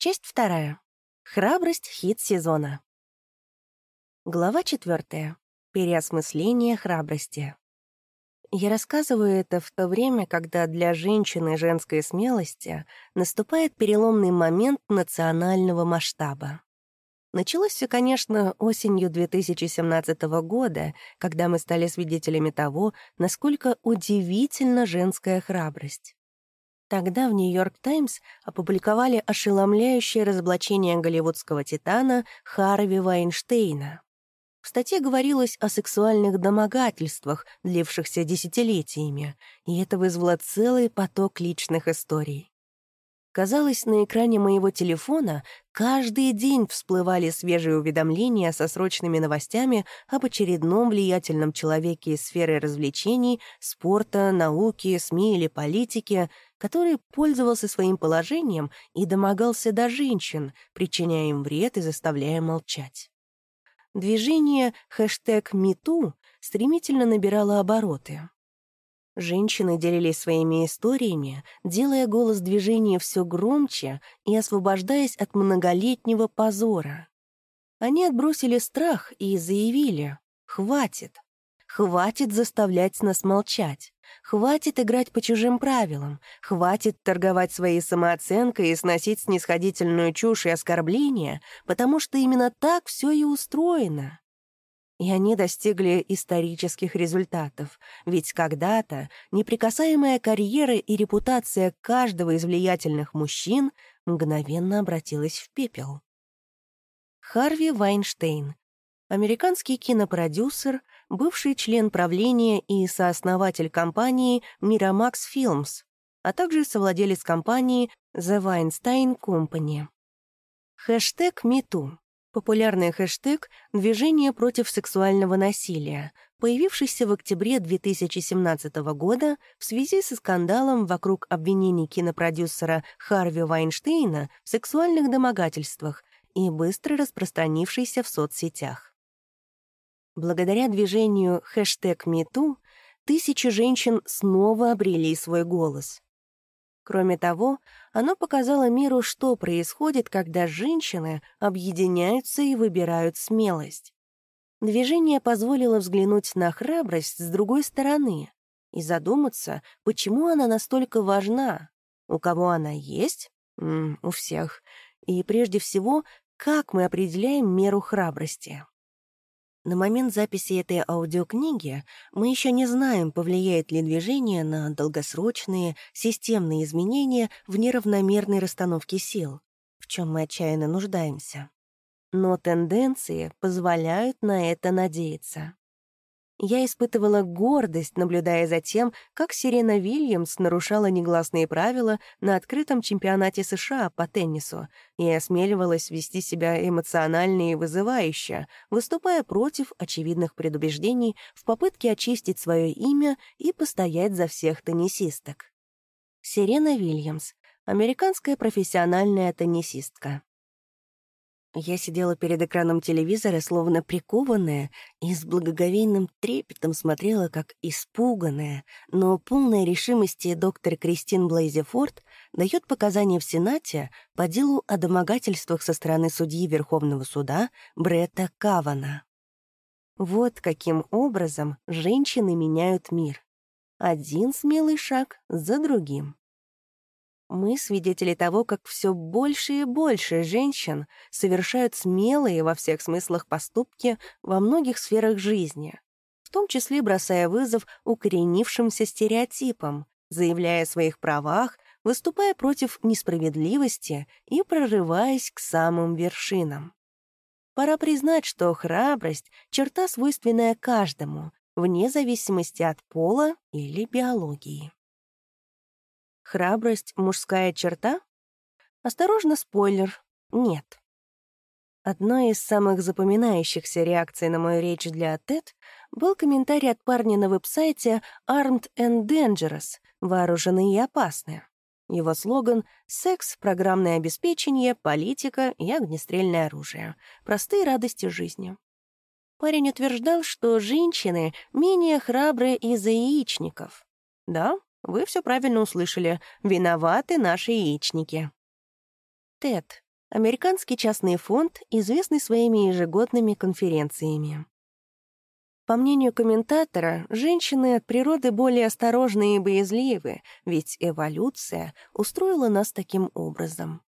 Часть вторая. Храбрость — хит сезона. Глава четвертая. Переосмысление храбрости. Я рассказываю это в то время, когда для женщины женской смелости наступает переломный момент национального масштаба. Началось все, конечно, осенью 2017 года, когда мы стали свидетелями того, насколько удивительна женская храбрость. Тогда в «Нью-Йорк Таймс» опубликовали ошеломляющее разоблачение голливудского титана Харви Вайнштейна. В статье говорилось о сексуальных домогательствах, длившихся десятилетиями, и это вызвало целый поток личных историй. Казалось, на экране моего телефона каждый день всплывали свежие уведомления со срочными новостями об очередном влиятельном человеке из сферы развлечений, спорта, науки, СМИ или политики, который пользовался своим положением и домогался до женщин, причиняя им вред и заставляя молчать. Движение хэштег «Мету» стремительно набирало обороты. Женщины делились своими историями, делая голос движения все громче и освобождаясь от многолетнего позора. Они отбросили страх и заявили «Хватит! Хватит заставлять нас молчать! Хватит играть по чужим правилам! Хватит торговать своей самооценкой и сносить снисходительную чушь и оскорбления, потому что именно так все и устроено!» И они достигли исторических результатов, ведь когда-то неприкасаемая карьера и репутация каждого из влиятельных мужчин мгновенно обратилась в пепел. Харви Вайнштейн, американский кинопродюсер, бывший член правления и сооснователь компании Miramax Films, а также совладелец компании The Weinstein Company. Хэштег #MeToo популярный хэштег «Движение против сексуального насилия», появившийся в октябре 2017 года в связи со скандалом вокруг обвинений кинопродюсера Харви Вайнштейна в сексуальных домогательствах и быстро распространившийся в соцсетях. Благодаря движению хэштег #MeToo тысячи женщин снова обрели свой голос. Кроме того, оно показало миру, что происходит, когда женщины объединяются и выбирают смелость. Движение позволило взглянуть на храбрость с другой стороны и задуматься, почему она настолько важна, у кого она есть, у всех, и прежде всего, как мы определяем меру храбрости. На момент записи этой аудиокниги мы еще не знаем, повлияет ли движение на долгосрочные, системные изменения в неравномерной расстановке сил, в чем мы отчаянно нуждаемся. Но тенденции позволяют на это надеяться. Я испытывала гордость, наблюдая за тем, как Сирена Вильямс нарушала негласные правила на открытом чемпионате США по теннису и осмеливалась вести себя эмоционально и вызывающе, выступая против очевидных предубеждений в попытке очистить свое имя и постоять за всех теннисисток. Сирена Вильямс — американская профессиональная теннисистка. Я сидела перед экраном телевизора, словно прикованная, и с благоговейным трепетом смотрела, как испуганная, но полная решимости доктор Кристин Блейзефорд дает показания в Сенате по делу о домогательствах со стороны судьи Верховного суда Бретта Кавана. Вот каким образом женщины меняют мир. Один смелый шаг за другим. Мы свидетели того, как все больше и больше женщин совершают смелые во всех смыслах поступки во многих сферах жизни, в том числе бросая вызов укоренившимся стереотипам, заявляя о своих правах, выступая против несправедливости и прорываясь к самым вершинам. Пора признать, что храбрость — черта, свойственная каждому, вне зависимости от пола или биологии. Храбрость — мужская черта? Осторожно, спойлер. Нет. Одной из самых запоминающихся реакций на мою речь для TED был комментарий от парня на веб-сайте Armed and Dangerous — вооруженные и опасные. Его слоган «Секс, программное обеспечение, политика и огнестрельное оружие. Простые радости жизни». Парень утверждал, что женщины менее храбрые из-за яичников. Да, вы все правильно услышали. Виноваты наши яичники. Тед, Американский частный фонд, известный своими ежегодными конференциями. По мнению комментатора, женщины от природы более осторожны и боязливы, ведь эволюция устроила нас таким образом.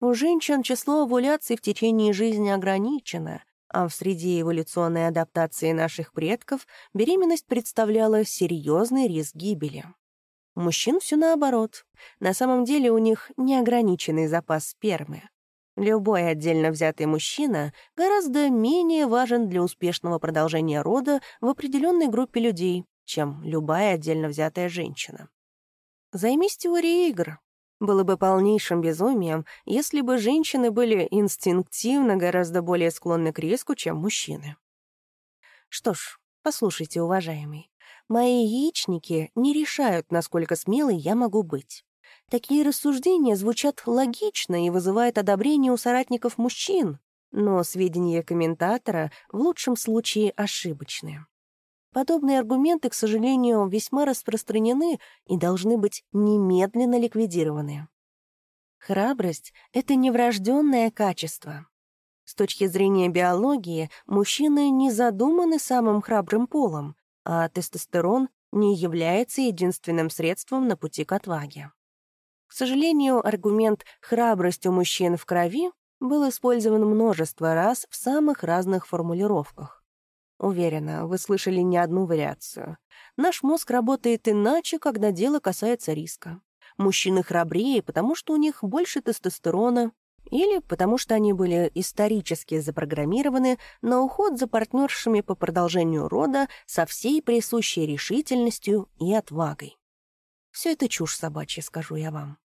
У женщин число овуляций в течение жизни ограничено, а в среде эволюционной адаптации наших предков беременность представляла серьезный риск гибели. У мужчин все наоборот. На самом деле у них неограниченный запас спермы. Любой отдельно взятый мужчина гораздо менее важен для успешного продолжения рода в определенной группе людей, чем любая отдельно взятая женщина. Займись теорией игр. Было бы полнейшим безумием, если бы женщины были инстинктивно гораздо более склонны к риску, чем мужчины. Что ж, послушайте, уважаемый, мои яичники не решают, насколько смелой я могу быть. Такие рассуждения звучат логично и вызывают одобрение у соратников мужчин, но сведения комментатора в лучшем случае ошибочны. Подобные аргументы, к сожалению, весьма распространены и должны быть немедленно ликвидированы. Храбрость — это неврожденное качество. С точки зрения биологии, мужчины не задуманы самым храбрым полом, а тестостерон не является единственным средством на пути к отваге. К сожалению, аргумент «храбрость у мужчин в крови» был использован множество раз в самых разных формулировках. Уверена, вы слышали не одну вариацию. Наш мозг работает иначе, когда дело касается риска. Мужчины храбрее, потому что у них больше тестостерона, или потому что они были исторически запрограммированы на уход за партнершами по продолжению рода со всей присущей решительностью и отвагой. Все это чушь собачья, скажу я вам.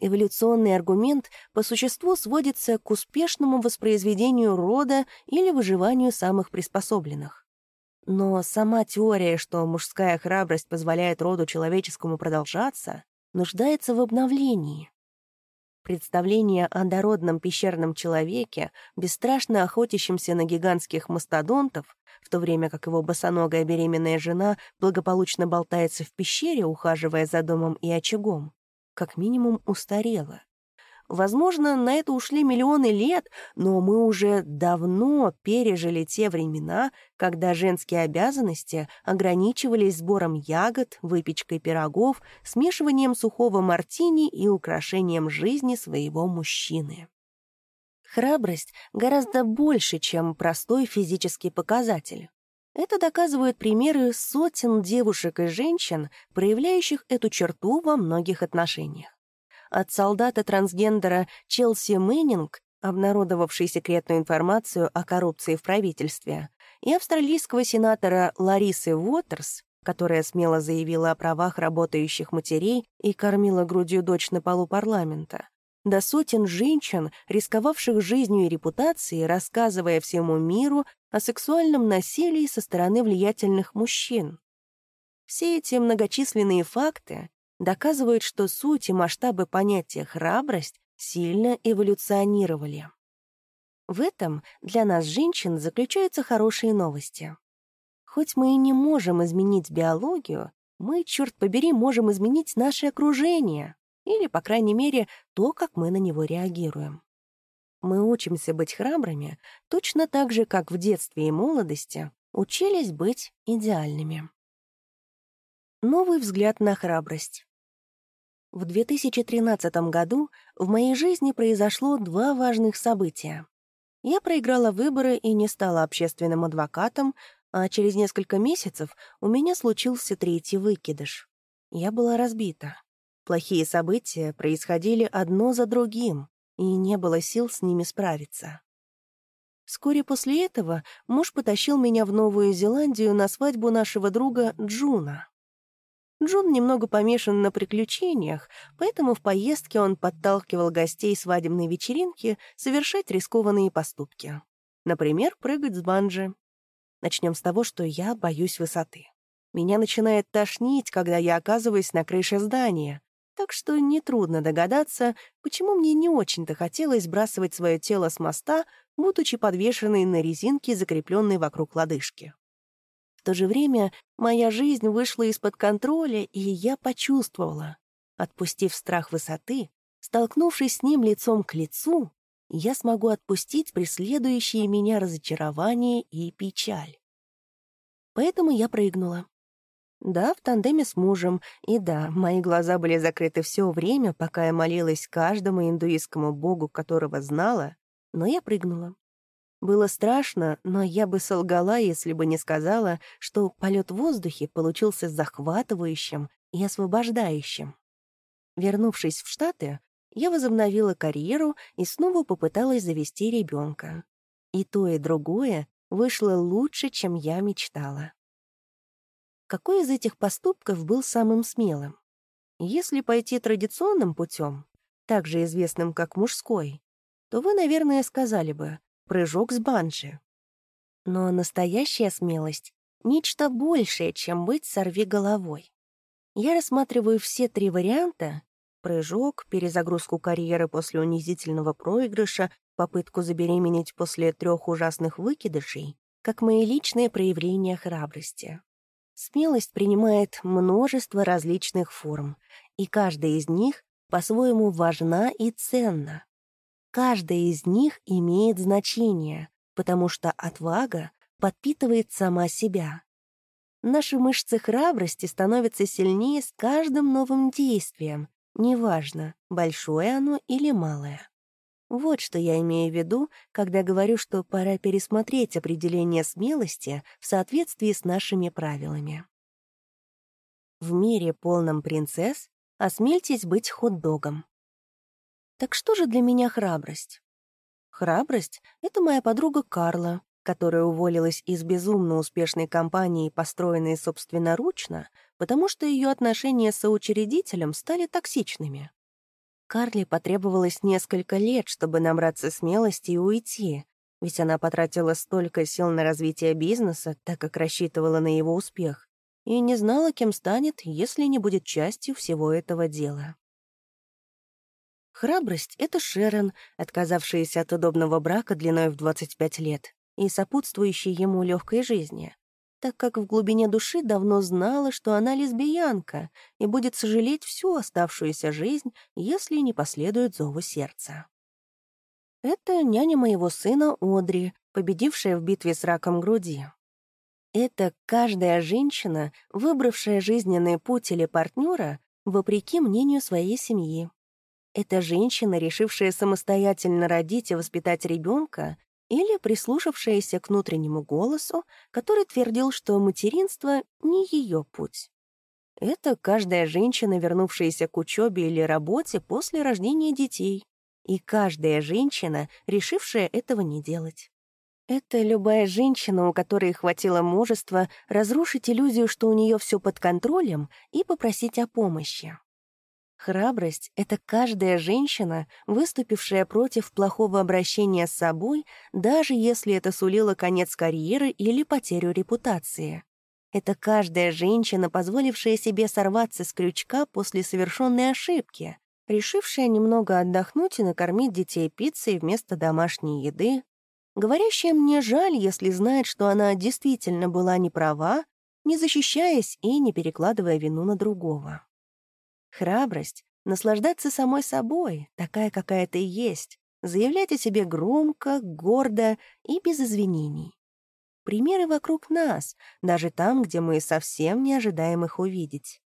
Эволюционный аргумент по существу сводится к успешному воспроизведению рода или выживанию самых приспособленных. Но сама теория, что мужская храбрость позволяет роду человеческому продолжаться, нуждается в обновлении. Представление о дородном пещерном человеке, бесстрашно охотящемся на гигантских мастодонтов, в то время как его босоногая беременная жена благополучно болтается в пещере, ухаживая за домом и очагом, как минимум устарела. Возможно, на это ушли миллионы лет, но мы уже давно пережили те времена, когда женские обязанности ограничивались сбором ягод, выпечкой пирогов, смешиванием сухого мартини и украшением жизни своего мужчины. Храбрость гораздо больше, чем простой физический показатель. Это доказывают примеры сотен девушек и женщин, проявляющих эту черту во многих отношениях. От солдата-трансгендера Челси Мэннинг, обнародовавшей секретную информацию о коррупции в правительстве, и австралийского сенатора Ларисы Уотерс, которая смело заявила о правах работающих матерей и кормила грудью дочь на полу парламента, до сотен женщин, рисковавших жизнью и репутацией, рассказывая всему миру о сексуальном насилии со стороны влиятельных мужчин. Все эти многочисленные факты доказывают, что суть и масштабы понятия «храбрость» сильно эволюционировали. В этом для нас, женщин, заключаются хорошие новости. Хоть мы и не можем изменить биологию, мы, черт побери, можем изменить наше окружение, или, по крайней мере, то, как мы на него реагируем. Мы учимся быть храбрыми точно так же, как в детстве и молодости учились быть идеальными. Новый взгляд на храбрость. В 2013 году в моей жизни произошло два важных события. Я проиграла выборы и не стала общественным адвокатом, а через несколько месяцев у меня случился третий выкидыш. Я была разбита. Плохие события происходили одно за другим, и не было сил с ними справиться. Вскоре после этого муж потащил меня в Новую Зеландию на свадьбу нашего друга Джуна. Джон немного помешан на приключениях, поэтому в поездке он подталкивал гостей свадебной вечеринки совершать рискованные поступки. Например, прыгать с банджи. Начнем с того, что я боюсь высоты. Меня начинает тошнить, когда я оказываюсь на крыше здания, так что нетрудно догадаться, почему мне не очень-то хотелось сбрасывать свое тело с моста, будучи подвешенной на резинке, закрепленной вокруг лодыжки. В то же время моя жизнь вышла из-под контроля, и я почувствовала. Отпустив страх высоты, Столкнувшись с ним лицом к лицу, я смогу отпустить преследующие меня разочарование и печаль. Поэтому я прыгнула. Да, в тандеме с мужем, и да, мои глаза были закрыты все время, пока я молилась каждому индуистскому богу, которого знала, но я прыгнула. Было страшно, но я бы солгала, если бы не сказала, что полет в воздухе получился захватывающим и освобождающим. Вернувшись в Штаты, я возобновила карьеру и снова попыталась завести ребенка. И то, и другое вышло лучше, чем я мечтала. Какой из этих поступков был самым смелым? Если пойти традиционным путем, также известным как мужской, то вы, наверное, сказали бы «прыжок с банджи». Но настоящая смелость — нечто большее, чем быть сорви головой. Я рассматриваю все три варианта — прыжок, перезагрузку карьеры после унизительного проигрыша, попытку забеременеть после трех ужасных выкидышей — как мои личные проявления храбрости. Смелость принимает множество различных форм, и каждая из них по-своему важна и ценна. Каждая из них имеет значение, потому что отвага подпитывает сама себя. Наши мышцы храбрости становятся сильнее с каждым новым действием, неважно, большое оно или малое. Вот что я имею в виду, когда говорю, что пора пересмотреть определение смелости в соответствии с нашими правилами. В мире полном принцесс осмельтесь быть хот-догом. Так что же для меня храбрость? Храбрость — это моя подруга Карла, которая уволилась из безумно успешной компании, построенной собственноручно, потому что ее отношения с соучредителем стали токсичными. Карли потребовалось несколько лет, чтобы набраться смелости и уйти, ведь она потратила столько сил на развитие бизнеса, так как рассчитывала на его успех, и не знала, кем станет, если не будет частью всего этого дела. Храбрость — это Шерон, отказавшаяся от удобного брака длиной в 25 лет и сопутствующей ему легкой жизни так как в глубине души давно знала, что она лесбиянка и будет сожалеть всю оставшуюся жизнь, если не последует зову сердца. Это няня моего сына Одри, победившая в битве с раком груди. Это каждая женщина, выбравшая жизненный путь или партнера, вопреки мнению своей семьи. Это женщина, решившая самостоятельно родить и воспитать ребенка, или прислушавшаяся к внутреннему голосу, который твердил, что материнство — не ее путь. Это каждая женщина, вернувшаяся к учебе или работе после рождения детей, и каждая женщина, решившая этого не делать. Это любая женщина, у которой хватило мужества разрушить иллюзию, что у нее все под контролем, и попросить о помощи. Храбрость — это каждая женщина, выступившая против плохого обращения с собой, даже если это сулило конец карьеры или потерю репутации. Это каждая женщина, позволившая себе сорваться с крючка после совершенной ошибки, решившая немного отдохнуть и накормить детей пиццей вместо домашней еды, говорящая мне жаль, если знает, что она действительно была не права, не защищаясь и не перекладывая вину на другого. Храбрость — наслаждаться самой собой, такая, какая ты есть, заявлять о себе громко, гордо и без извинений. Примеры вокруг нас, даже там, где мы совсем не ожидаем их увидеть.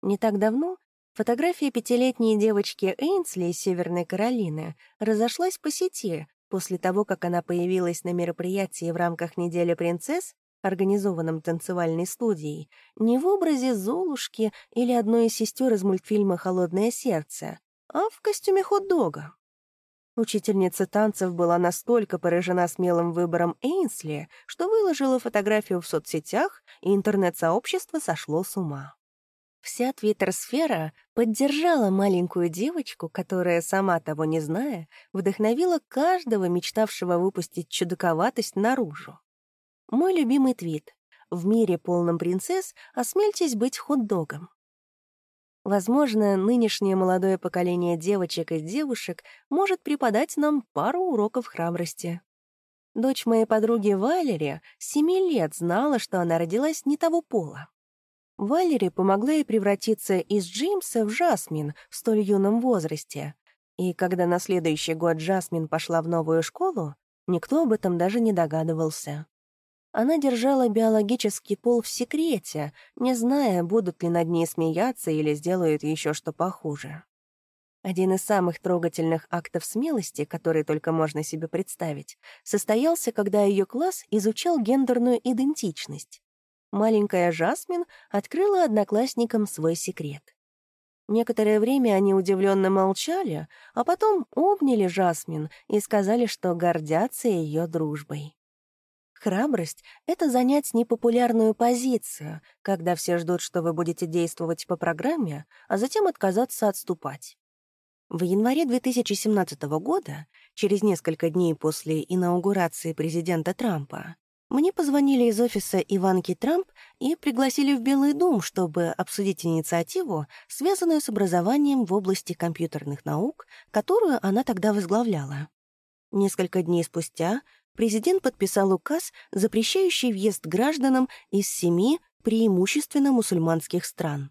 Не так давно фотография пятилетней девочки Эйнсли из Северной Каролины разошлась по сети после того, как она появилась на мероприятии в рамках «Недели принцесс» организованном танцевальной студией, не в образе Золушки или одной из сестер из мультфильма «Холодное сердце», а в костюме хот-дога. Учительница танцев была настолько поражена смелым выбором Эйнсли, что выложила фотографию в соцсетях, и интернет-сообщество сошло с ума. Вся твиттер-сфера поддержала маленькую девочку, которая, сама того не зная, вдохновила каждого, мечтавшего выпустить чудаковатость наружу. Мой любимый твит. В мире полном принцесс осмельтесь быть хот-догом. Возможно, нынешнее молодое поколение девочек и девушек может преподать нам пару уроков храбрости. Дочь моей подруги Валери с семи лет знала, что она родилась не того пола. Валери помогла ей превратиться из Джеймса в Жасмин в столь юном возрасте. И когда на следующий год Жасмин пошла в новую школу, никто об этом даже не догадывался. Она держала биологический пол в секрете, не зная, будут ли над ней смеяться или сделают еще что похуже. Один из самых трогательных актов смелости, который только можно себе представить, состоялся, когда ее класс изучал гендерную идентичность. Маленькая Жасмин открыла одноклассникам свой секрет. Некоторое время они удивленно молчали, а потом обняли Жасмин и сказали, что гордятся ее дружбой. Храбрость — это занять непопулярную позицию, когда все ждут, что вы будете действовать по программе, а затем отказаться отступать. В январе 2017 года, через несколько дней после инаугурации президента Трампа, мне позвонили из офиса Иванки Трамп и пригласили в Белый дом, чтобы обсудить инициативу, связанную с образованием в области компьютерных наук, которую она тогда возглавляла. Несколько дней спустя президент подписал указ, запрещающий въезд гражданам из семи преимущественно мусульманских стран.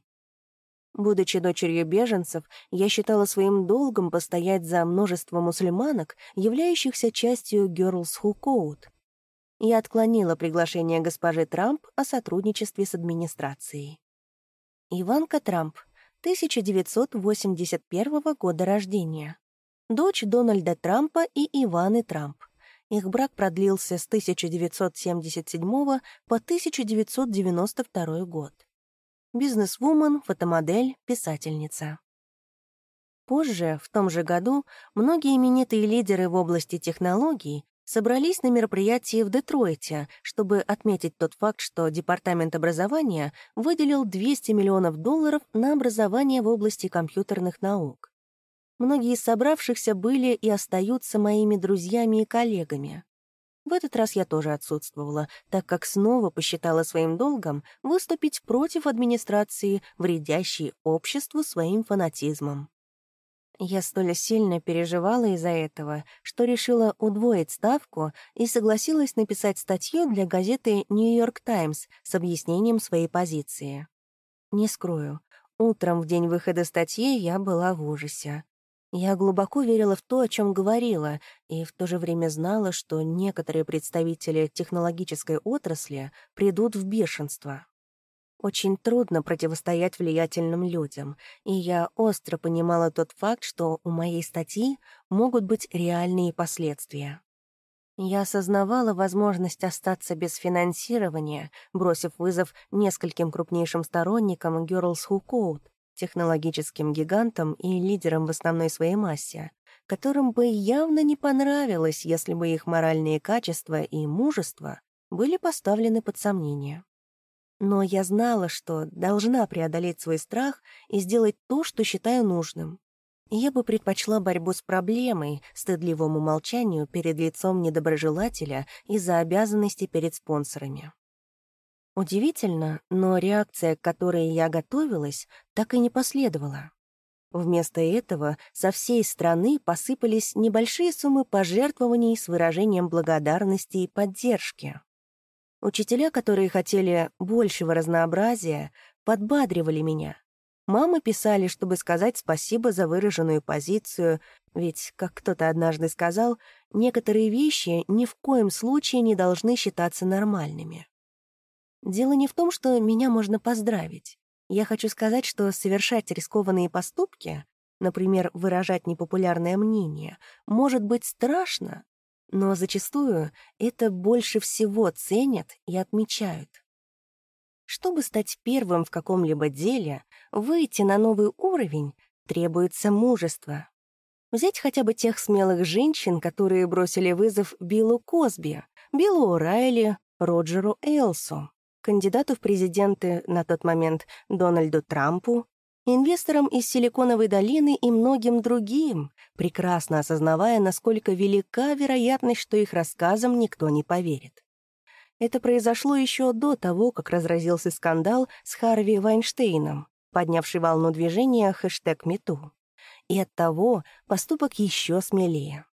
Будучи дочерью беженцев, я считала своим долгом постоять за множество мусульманок, являющихся частью Girls Who Code. Я отклонила приглашение госпожи Трамп о сотрудничестве с администрацией. Иванка Трамп, 1981 года рождения. Дочь Дональда Трампа и Иваны Трамп. Их брак продлился с 1977 по 1992 год. Бизнесвумен, фотомодель, писательница. Позже, в том же году, многие именитые лидеры в области технологий собрались на мероприятии в Детройте, чтобы отметить тот факт, что Департамент образования выделил 200 миллионов долларов на образование в области компьютерных наук. Многие из собравшихся были и остаются моими друзьями и коллегами. В этот раз я тоже отсутствовала, так как снова посчитала своим долгом выступить против администрации, вредящей обществу своим фанатизмом. Я столь сильно переживала из-за этого, что решила удвоить ставку и согласилась написать статью для газеты «Нью-Йорк Таймс» с объяснением своей позиции. Не скрою, утром в день выхода статьи я была в ужасе. Я глубоко верила в то, о чем говорила, и в то же время знала, что некоторые представители технологической отрасли придут в бешенство. Очень трудно противостоять влиятельным людям, и я остро понимала тот факт, что у моей статьи могут быть реальные последствия. Я осознавала возможность остаться без финансирования, бросив вызов нескольким крупнейшим сторонникам Girls Who Code, технологическим гигантом и лидером в основной своей массе, которым бы явно не понравилось, если бы их моральные качества и мужество были поставлены под сомнение. Но я знала, что должна преодолеть свой страх и сделать то, что считаю нужным. Я бы предпочла борьбу с проблемой, стыдливому молчанию перед лицом недоброжелателя из-за обязанностей перед спонсорами. Удивительно, но реакция, к которой я готовилась, так и не последовала. Вместо этого со всей страны посыпались небольшие суммы пожертвований с выражением благодарности и поддержки. Учителя, которые хотели большего разнообразия, подбадривали меня. Мамы писали, чтобы сказать спасибо за выраженную позицию, ведь, как кто-то однажды сказал, некоторые вещи ни в коем случае не должны считаться нормальными. Дело не в том, что меня можно поздравить. Я хочу сказать, что совершать рискованные поступки, например, выражать непопулярное мнение, может быть страшно, но зачастую это больше всего ценят и отмечают. Чтобы стать первым в каком-либо деле, выйти на новый уровень, требуется мужество. Взять хотя бы тех смелых женщин, которые бросили вызов Биллу Косби, Биллу О'Райли, Роджеру Элсу кандидату в президенты на тот момент Дональду Трампу, инвесторам из Силиконовой долины и многим другим, прекрасно осознавая, насколько велика вероятность, что их рассказам никто не поверит. Это произошло еще до того, как разразился скандал с Харви Вайнштейном, поднявший волну движения хэштег #MeToo. И оттого поступок еще смелее.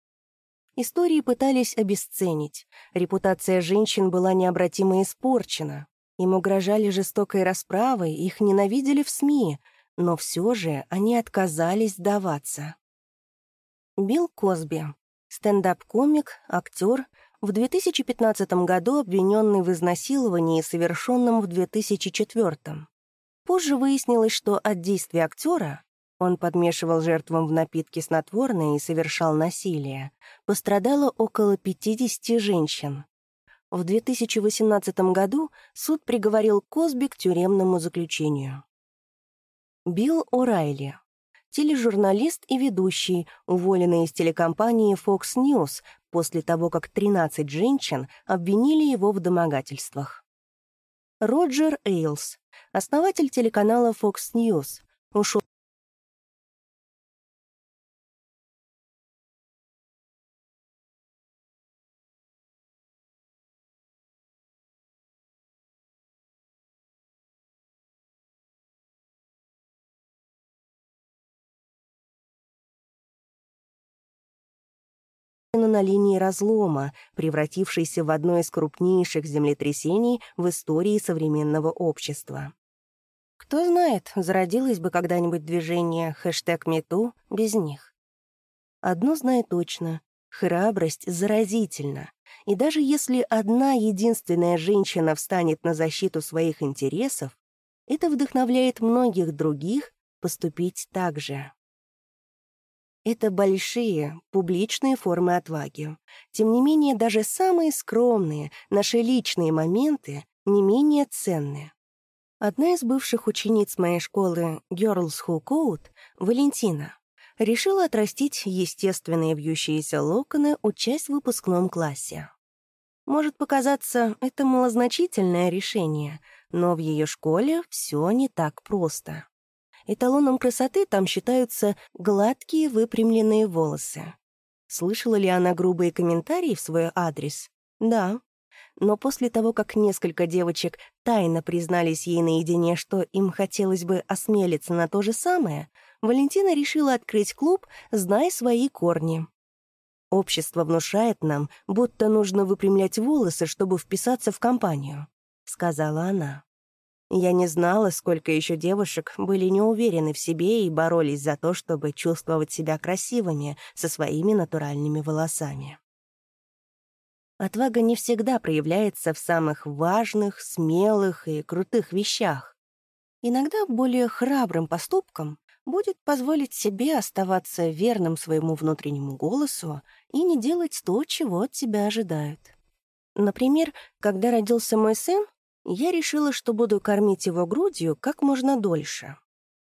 Истории пытались обесценить, репутация женщин была необратимо испорчена. Им угрожали жестокой расправой, их ненавидели в СМИ, но все же они отказались сдаваться. Билл Косби. Стендап-комик, актер, в 2015 году обвиненный в изнасиловании, совершенном в 2004. Позже выяснилось, что от действия актера он подмешивал жертвам в напитки снотворное и совершал насилие. Пострадало около 50 женщин. В 2018 году суд приговорил Косби к тюремному заключению. Билл О'Райли. Тележурналист и ведущий, уволенный из телекомпании Fox News после того, как 13 женщин обвинили его в домогательствах. Роджер Эйлс, основатель телеканала Fox News, ушел на линии разлома, превратившейся в одно из крупнейших землетрясений в истории современного общества. Кто знает, зародилось бы когда-нибудь движение хэштег #MeToo без них. Одно знает точно — храбрость заразительна. И даже если одна единственная женщина встанет на защиту своих интересов, это вдохновляет многих других поступить так же. Это большие, публичные формы отваги. Тем не менее, даже самые скромные, наши личные моменты не менее ценны. Одна из бывших учениц моей школы Girls Who Code, Валентина, решила отрастить естественные вьющиеся локоны, учась в выпускном классе. Может показаться, это малозначительное решение, но в ее школе все не так просто. Эталоном красоты там считаются гладкие выпрямленные волосы. Слышала ли она грубые комментарии в свой адрес? Да. Но после того, как несколько девочек тайно признались ей наедине, что им хотелось бы осмелиться на то же самое, Валентина решила открыть клуб «Знай свои корни». «Общество внушает нам, будто нужно выпрямлять волосы, чтобы вписаться в компанию», — сказала она. Я не знала, сколько еще девушек были не уверены в себе и боролись за то, чтобы чувствовать себя красивыми со своими натуральными волосами. Отвага не всегда проявляется в самых важных, смелых и крутых вещах. Иногда более храбрым поступком будет позволить себе оставаться верным своему внутреннему голосу и не делать то, чего от тебя ожидают. Например, когда родился мой сын, я решила, что буду кормить его грудью как можно дольше.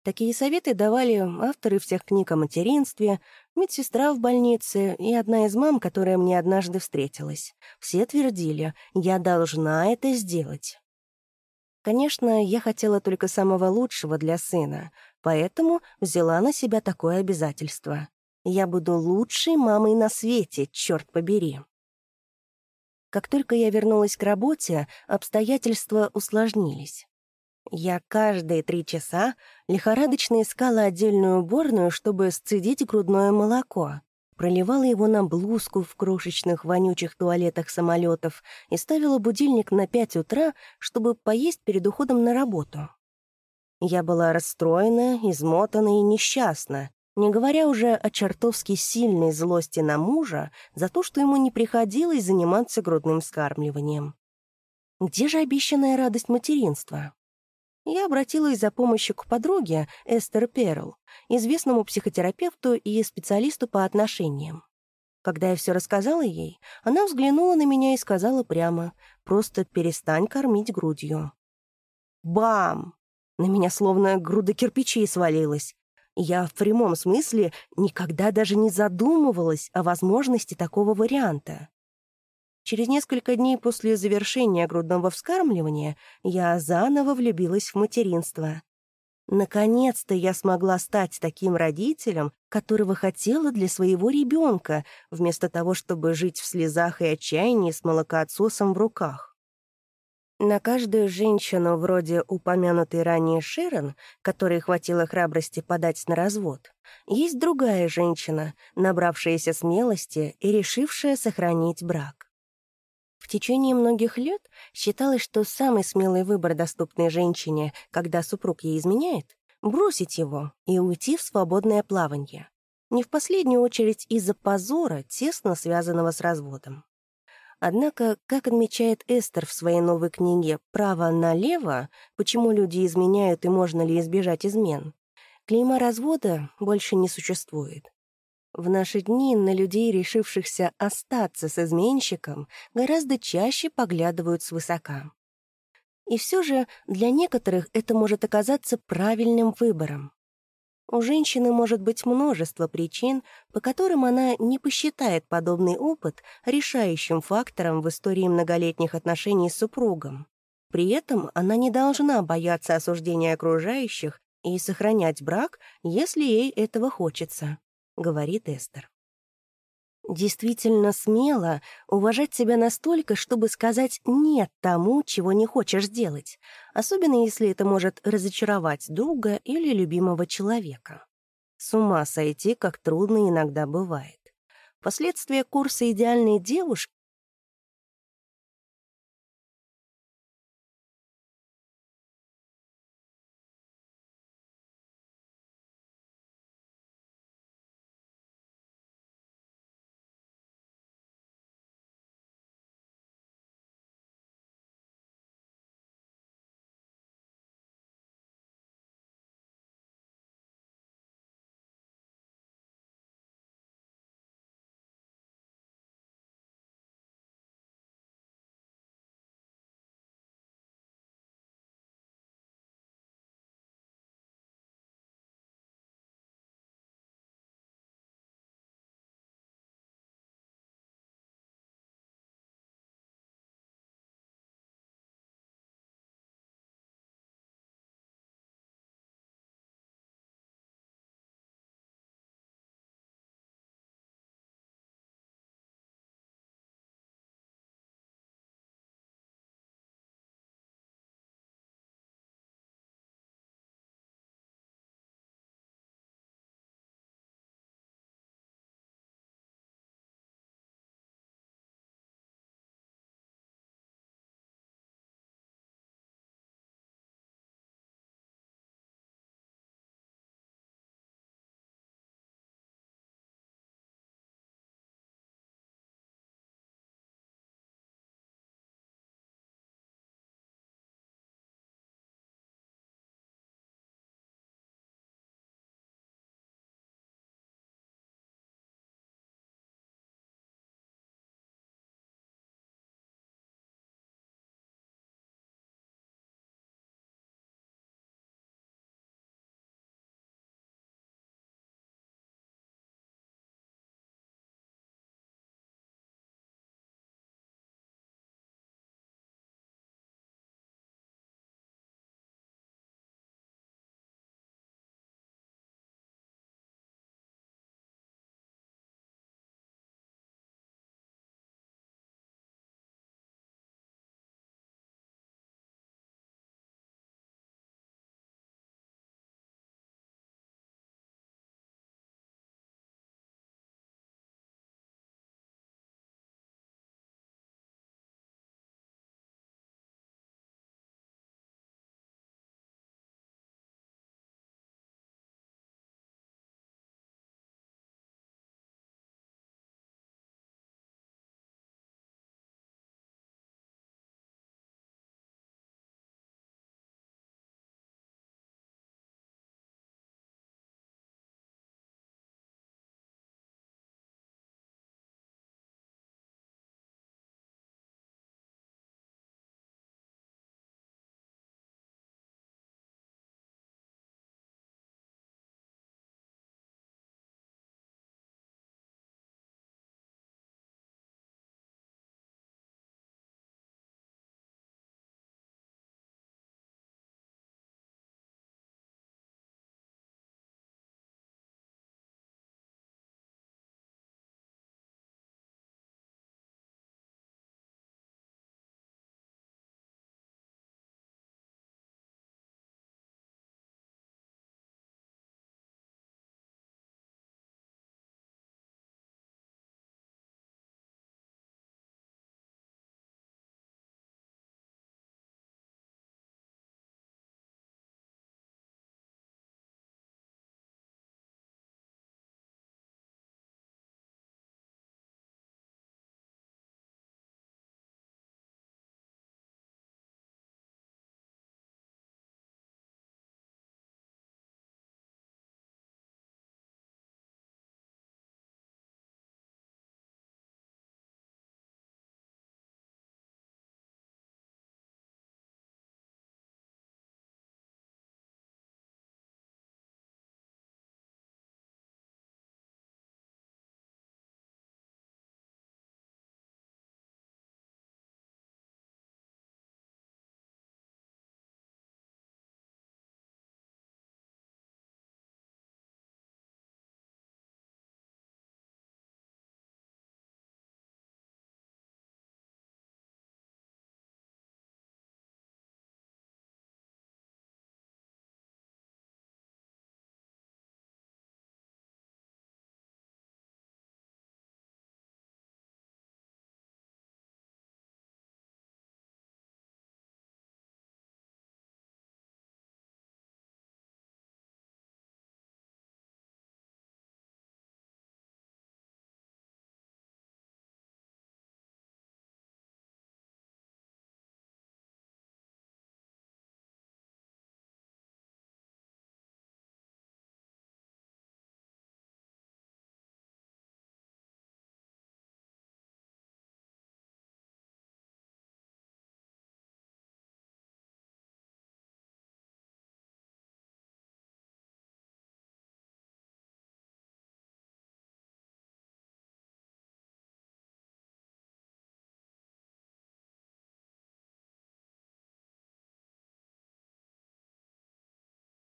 Такие советы давали авторы всех книг о материнстве, медсестра в больнице и одна из мам, которая мне однажды встретилась. Все твердили, я должна это сделать. Конечно, я хотела только самого лучшего для сына, поэтому взяла на себя такое обязательство. Я буду лучшей мамой на свете, черт побери. Как только я вернулась к работе, обстоятельства усложнились. Я каждые три часа лихорадочно искала отдельную уборную, чтобы сцедить грудное молоко. Проливала его на блузку в крошечных вонючих туалетах самолетов и ставила будильник на пять утра, чтобы поесть перед уходом на работу. Я была расстроена, измотана и несчастна, не говоря уже о чертовски сильной злости на мужа за то, что ему не приходилось заниматься грудным скармливанием. Где же обещанная радость материнства? Я обратилась за помощью к подруге Эстер Перл, известному психотерапевту и специалисту по отношениям. Когда я все рассказала ей, она взглянула на меня и сказала прямо «Просто перестань кормить грудью». Бам! На меня словно груда кирпичей свалилась. Я в прямом смысле никогда даже не задумывалась о возможности такого варианта. Через несколько дней после завершения грудного вскармливания я заново влюбилась в материнство. Наконец-то я смогла стать таким родителем, которого хотела для своего ребенка, вместо того, чтобы жить в слезах и отчаянии с молокоотсосом в руках. На каждую женщину, вроде упомянутой ранее Шерон, которой хватило храбрости подать на развод, есть другая женщина, набравшаяся смелости и решившая сохранить брак. В течение многих лет считалось, что самый смелый выбор, доступный женщине, когда супруг ей изменяет, бросить его и уйти в свободное плавание. Не в последнюю очередь из-за позора, тесно связанного с разводом. Однако, как отмечает Эстер в своей новой книге «Право налево. Почему люди изменяют и можно ли избежать измен», клейма развода больше не существует. В наши дни на людей, решившихся остаться с изменщиком, гораздо чаще поглядывают свысока. И все же для некоторых это может оказаться правильным выбором. У женщины может быть множество причин, по которым она не посчитает подобный опыт решающим фактором в истории многолетних отношений с супругом. При этом она не должна бояться осуждения окружающих и сохранять брак, если ей этого хочется, говорит Эстер. Действительно смело уважать себя настолько, чтобы сказать «нет» тому, чего не хочешь сделать, особенно если это может разочаровать друга или любимого человека. С ума сойти, как трудно иногда бывает. Последствия курса «Идеальной девушки»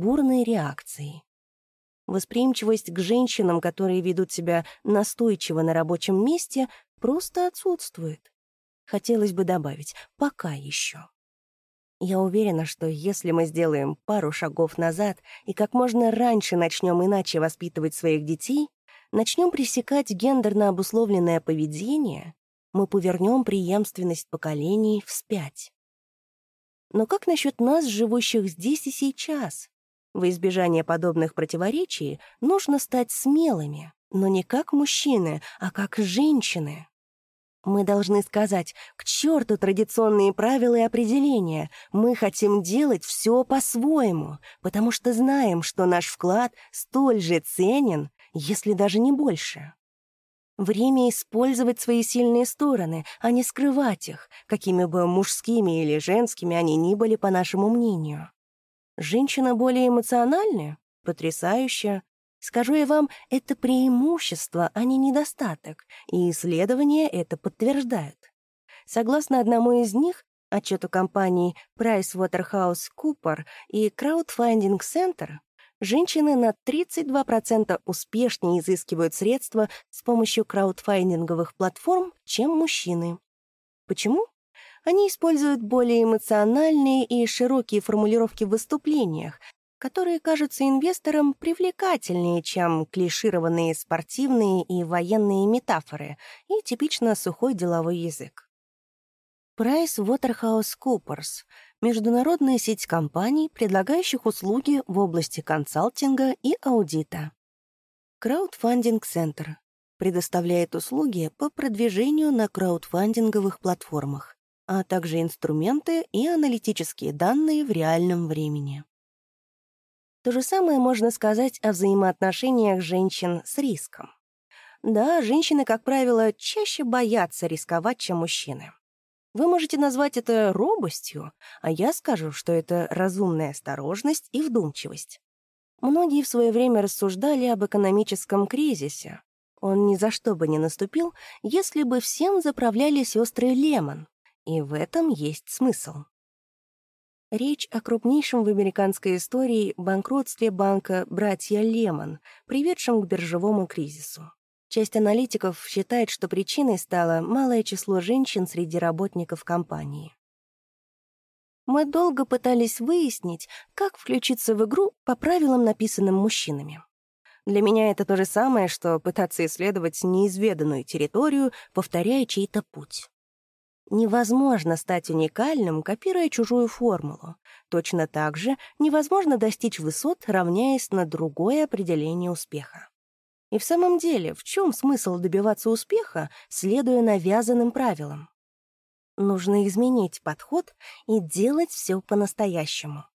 бурной реакцией. Восприимчивость к женщинам, которые ведут себя настойчиво на рабочем месте, просто отсутствует. Хотелось бы добавить «пока еще». Я уверена, что если мы сделаем пару шагов назад и как можно раньше начнем иначе воспитывать своих детей, начнем пресекать гендерно обусловленное поведение, мы повернем преемственность поколений вспять. Но как насчет нас, живущих здесь и сейчас? В избежание подобных противоречий нужно стать смелыми, но не как мужчины, а как женщины. Мы должны сказать «к черту традиционные правила и определения, мы хотим делать все по-своему, потому что знаем, что наш вклад столь же ценен, если даже не больше». Время использовать свои сильные стороны, а не скрывать их, какими бы мужскими или женскими они ни были, по нашему мнению. Женщина более эмоциональная? Потрясающе. Скажу я вам, это преимущество, а не недостаток, и исследования это подтверждают. Согласно одному из них, отчету компаний PricewaterhouseCoopers и Crowdfunding Center, женщины на 32% успешнее изыскивают средства с помощью краудфандинговых платформ, чем мужчины. Почему? Они используют более эмоциональные и широкие формулировки в выступлениях, которые кажутся инвесторам привлекательнее, чем клишированные спортивные и военные метафоры и типично сухой деловой язык. PricewaterhouseCoopers — международная сеть компаний, предлагающих услуги в области консалтинга и аудита. Краудфандинг Центр предоставляет услуги по продвижению на краудфандинговых платформах, а также инструменты и аналитические данные в реальном времени. То же самое можно сказать о взаимоотношениях женщин с риском. Да, женщины, как правило, чаще боятся рисковать, чем мужчины. Вы можете назвать это робостью, а я скажу, что это разумная осторожность и вдумчивость. Многие в свое время рассуждали об экономическом кризисе. Он ни за что бы не наступил, если бы всем заправляли сестры Лемон. И в этом есть смысл. Речь о крупнейшем в американской истории банкротстве банка «Братья Лемон», приведшем к биржевому кризису. Часть аналитиков считает, что причиной стало малое число женщин среди работников компании. Мы долго пытались выяснить, как включиться в игру по правилам, написанным мужчинами. Для меня это то же самое, что пытаться исследовать неизведанную территорию, повторяя чей-то путь. Невозможно стать уникальным, копируя чужую формулу. Точно так же невозможно достичь высот, равняясь на другое определение успеха. И в самом деле, в чем смысл добиваться успеха, следуя навязанным правилам? Нужно изменить подход и делать все по-настоящему.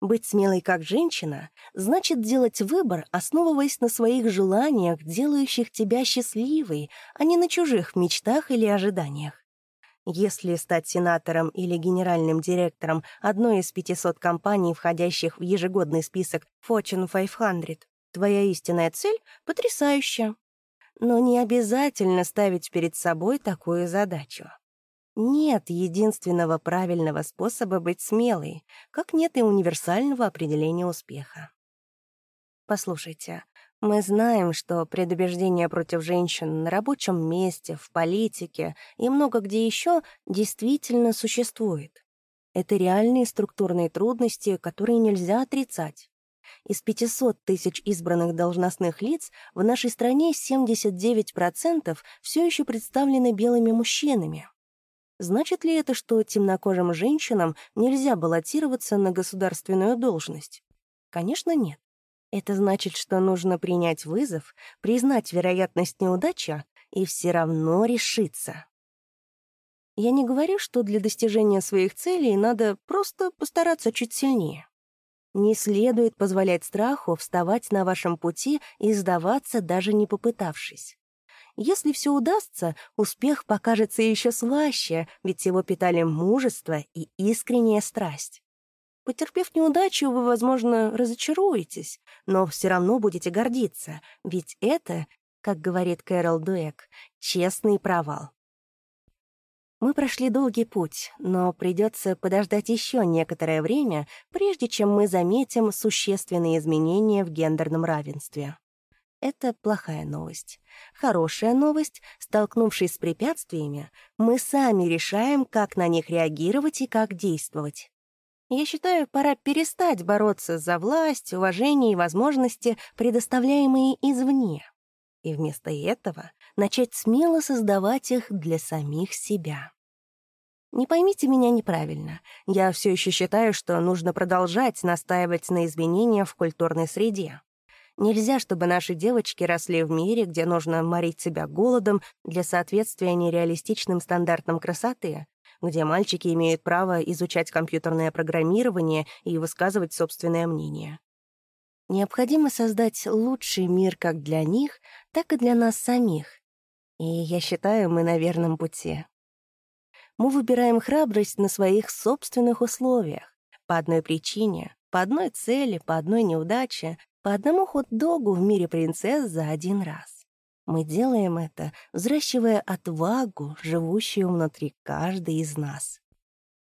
Быть смелой как женщина значит делать выбор, основываясь на своих желаниях, делающих тебя счастливой, а не на чужих мечтах или ожиданиях. Если стать сенатором или генеральным директором одной из 500 компаний, входящих в ежегодный список Fortune 500, Твоя истинная цель потрясающая. Но не обязательно ставить перед собой такую задачу. Нет единственного правильного способа быть смелой, как нет и универсального определения успеха. Послушайте, мы знаем, что предубеждения против женщин на рабочем месте, в политике и много где еще действительно существует. Это реальные структурные трудности, которые нельзя отрицать. Из 500 тысяч избранных должностных лиц в нашей стране 79% все еще представлены белыми мужчинами. Значит ли это, что темнокожим женщинам нельзя баллотироваться на государственную должность? Конечно, нет. Это значит, что нужно принять вызов, признать вероятность неудачи и все равно решиться. Я не говорю, что для достижения своих целей надо просто постараться чуть сильнее. Не следует позволять страху вставать на вашем пути и сдаваться, даже не попытавшись. Если все удастся, успех покажется еще слаще, ведь его питали мужество и искренняя страсть. Потерпев неудачу, вы, возможно, разочаруетесь, но все равно будете гордиться, ведь это, как говорит Кэрол Дуэк, честный провал. Мы прошли долгий путь, но придется подождать еще некоторое время, прежде чем мы заметим существенные изменения в гендерном равенстве. Это плохая новость. Хорошая новость, столкнувшись с препятствиями, мы сами решаем, как на них реагировать и как действовать. Я считаю, пора перестать бороться за власть, уважение и возможности, предоставляемые извне, и вместо этого начать смело создавать их для самих себя. Не поймите меня неправильно. Я все еще считаю, что нужно продолжать настаивать на изменениях в культурной среде. Нельзя, чтобы наши девочки росли в мире, где нужно морить себя голодом для соответствия нереалистичным стандартам красоты, где мальчики имеют право изучать компьютерное программирование и высказывать собственное мнение. Необходимо создать лучший мир как для них, так и для нас самих. И я считаю, мы на верном пути. Мы выбираем храбрость на своих собственных условиях, по одной причине, по одной цели, по одной неудаче, по одному хот-догу в мире принцесс за один раз. Мы делаем это, взращивая отвагу, живущую внутри каждой из нас.